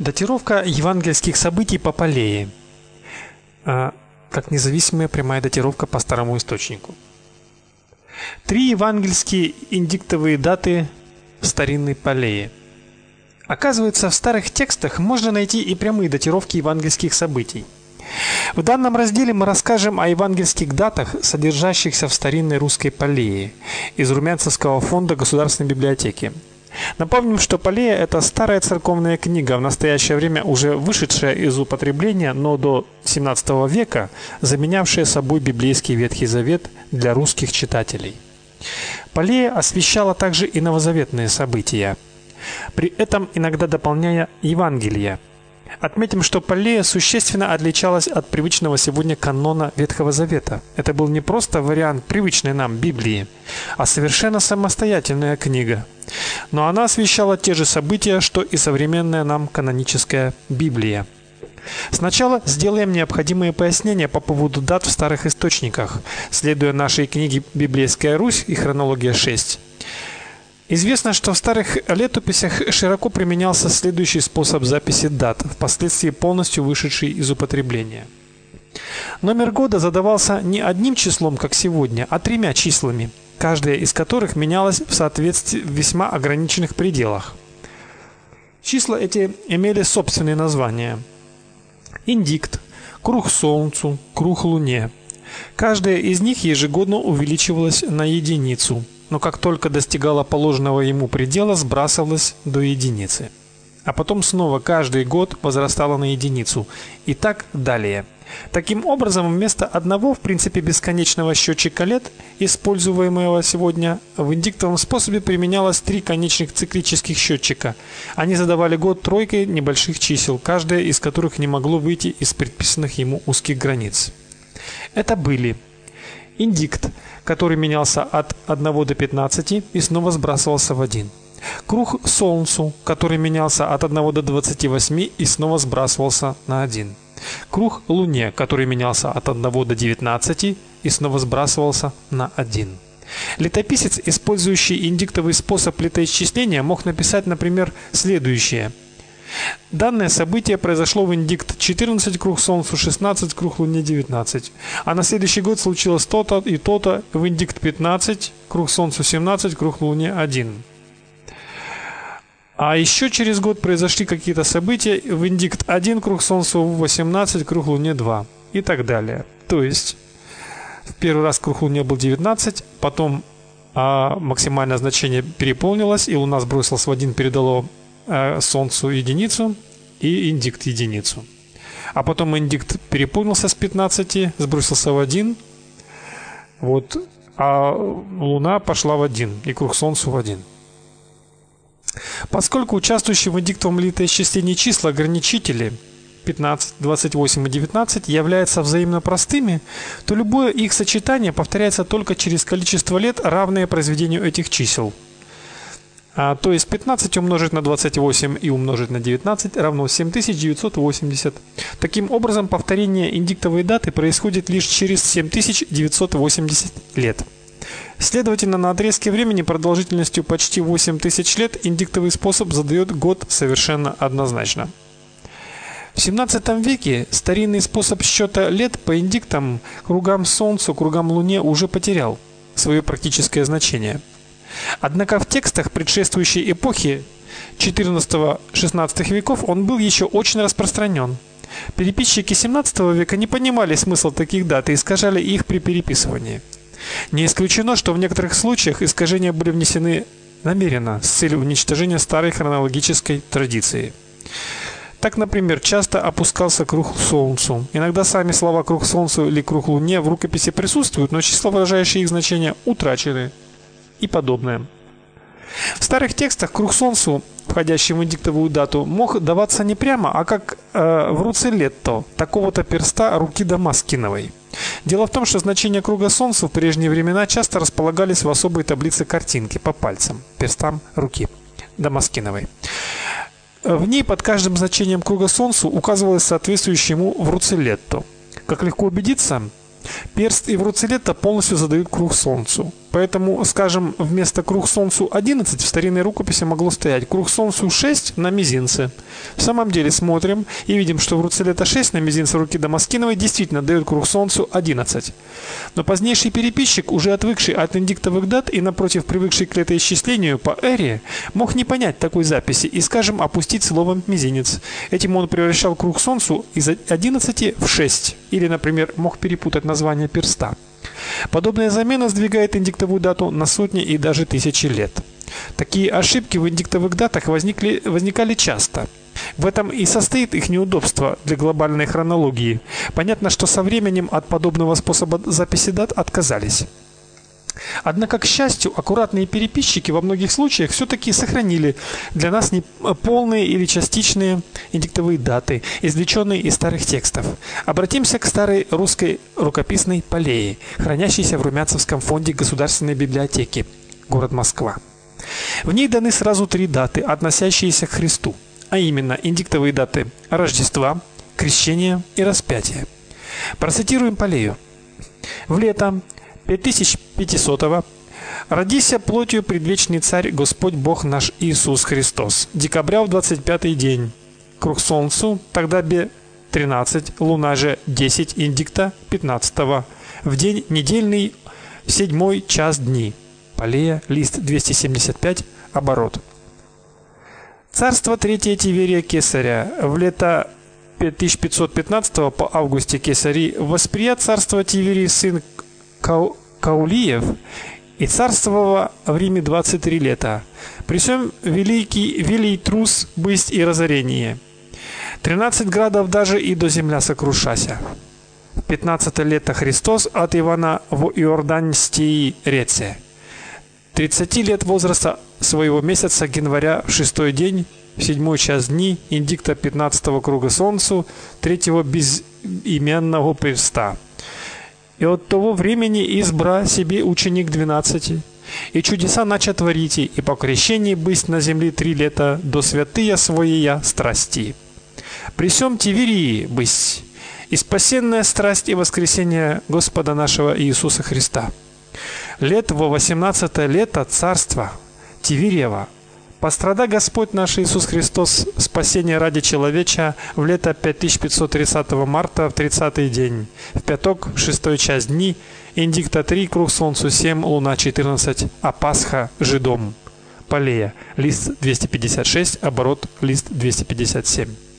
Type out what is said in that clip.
Датировка евангельских событий по Полее. А, как независимая прямая датировка по старому источнику. Три евангельские индиктовые даты в старинной Полее. Оказывается, в старых текстах можно найти и прямые датировки евангельских событий. В данном разделе мы расскажем о евангельских датах, содержащихся в старинной русской Полее из Румянцевского фонда Государственной библиотеки. Напомним, что Полея это старая церковная книга, в настоящее время уже вышедшая из употребления, но до 17 века заменявшая собой библейский Ветхий Завет для русских читателей. Полея освещала также и новозаветные события, при этом иногда дополняя Евангелие. Отметим, что Полея существенно отличалась от привычного сегодня канона Ветхого Завета. Это был не просто вариант привычной нам Библии, а совершенно самостоятельная книга. Но она освещала те же события, что и современная нам каноническая Библия. Сначала сделаем необходимые пояснения по поводу дат в старых источниках, следуя нашей книге Библейская Русь и хронология 6. Известно, что в старых летописях широко применялся следующий способ записи дат, впоследствии полностью вышедший из употребления. Номер года задавался не одним числом, как сегодня, а тремя числами, каждое из которых менялось в соответствии в весьма ограниченных пределах. Числа эти имели собственные названия: индикт, круг солнцу, круг луне. Каждая из них ежегодно увеличивалась на единицу но как только достигала положенного ему предела, сбрасывалась до единицы. А потом снова каждый год возрастала на единицу. И так далее. Таким образом, вместо одного, в принципе, бесконечного счетчика лет, используемого сегодня, в индиктовом способе применялось три конечных циклических счетчика. Они задавали год тройкой небольших чисел, каждое из которых не могло выйти из предписанных ему узких границ. Это были индикт который менялся от 1 до 15 и снова сбрасывался в 1. Круг Солнцу, который менялся от 1 до 28 и снова сбрасывался на 1. Круг Луне, который менялся от 1 до 19 и снова сбрасывался на 1. Летописец, использующий индиктовый способ летоисчисления, мог написать, например, следующее – Данное событие произошло в индикт 14 круг Солнцу, 16 круг Луне 19. А на следующий год случилось то-то и то-то в индикт 15 круг Солнцу 17, круг Луне 1. А еще через год произошли какие-то события в индикт 1 круг Солнцу 18, круг Луне 2 и так далее. То есть в первый раз круг Луне был 19, потом а максимальное значение переполнилось, и Луна сбросилась в один, передало Э, солнцу единицу и индикт единицу. А потом индикт переполнился с 15, сбросился в 1. Вот, а Луна пошла в 1 и круг Солнцу в 1. Поскольку участвующие в индиктовом летоисчислении числа ограничители 15, 28 и 19 являются взаимно простыми, то любое их сочетание повторяется только через количество лет, равное произведению этих чисел – а, то есть 15 умножить на 28 и умножить на 19 равно 7980. Таким образом, повторение индиктовой даты происходит лишь через 7980 лет. Следовательно, на отрезке времени продолжительностью почти 8000 лет индиктовый способ задает год совершенно однозначно. В 17 веке старинный способ счета лет по индиктам кругам Солнцу, кругам Луне уже потерял свое практическое значение. Однако в текстах предшествующей эпохи XIV-XVI веков он был еще очень распространен. Переписчики XVII века не понимали смысл таких дат и искажали их при переписывании. Не исключено, что в некоторых случаях искажения были внесены намеренно с целью уничтожения старой хронологической традиции. Так, например, часто опускался круг солнцу. Иногда сами слова круг солнцу или круг луне в рукописи присутствуют, но числа, выражающие их значение, утрачены и подобное. В старых текстах круг солнцу, входящий в индиктовую дату, мог даваться не прямо, а как э, в руцелетто, такого-то перста руки Дамаскиновой. Дело в том, что значения круга солнца в прежние времена часто располагались в особой таблице картинки по пальцам, перстам руки Дамаскиновой. В ней под каждым значением круга солнца указывалось соответствующее ему в руцелетто. Как легко убедиться, перст и вруцелетто полностью задают круг солнцу. Поэтому, скажем, вместо круг солнцу 11 в старинной рукописи могло стоять круг солнцу 6 на мизинце. В самом деле смотрим и видим, что в руце лета 6 на мизинце руки Дамаскиновой действительно дает круг солнцу 11. Но позднейший переписчик, уже отвыкший от индиктовых дат и напротив привыкший к летоисчислению по эре, мог не понять такой записи и, скажем, опустить словом мизинец. Этим он превращал круг солнцу из 11 в 6 или, например, мог перепутать название перста. Подобная замена сдвигает индиктовую дату на сотни и даже тысячи лет. Такие ошибки в индиктовых датах возникли возникали часто. В этом и состоит их неудобство для глобальной хронологии. Понятно, что со временем от подобного способа записи дат отказались. Однако, к счастью, аккуратные переписчики во многих случаях все таки сохранили для нас не полные или частичные индиктовые даты, извлеченные из старых текстов. Обратимся к старой русской рукописной полее, хранящейся в Румянцевском фонде Государственной библиотеки, город Москва. В ней даны сразу три даты, относящиеся к Христу, а именно индиктовые даты Рождества, Крещения и Распятия. Процитируем Полею. В лето 5500-го Родися плотью предвечный царь Господь Бог наш Иисус Христос. Декабря в 25-й день. Круг солнцу, тогда бе 13, луна же 10 индикта 15-го. В день недельный в седьмой час дни. Полея, лист 275, оборот. Царство третье Тиверия Кесаря в лето 1515 по августе Кесари восприят царство Тиверий сын Кау Каулиев и царствовал в Риме 23 лета. При великий велий трус бысть и разорение. 13 градов даже и до земля сокрушася. 15 лето Христос от Ивана в Иорданстии реце. 30 лет возраста своего месяца января в шестой день в седьмой час дни индикта 15 круга солнцу третьего безименного перста. И от того времени избра себе ученик двенадцати, и чудеса нача творите, и по крещении бысть на земле три лета до святые своя страсти. При сём Тиверии бысть, и спасенная страсть и воскресение Господа нашего Иисуса Христа. Лет во восемнадцатое лето царства Тивериева Пострада Господь наш Иисус Христос спасение ради человеча в лето 5530 марта в 30 день, в пяток, шестой час дни, индикта 3, круг солнцу 7, луна 14, а Пасха жидом. Полея, лист 256, оборот, лист 257.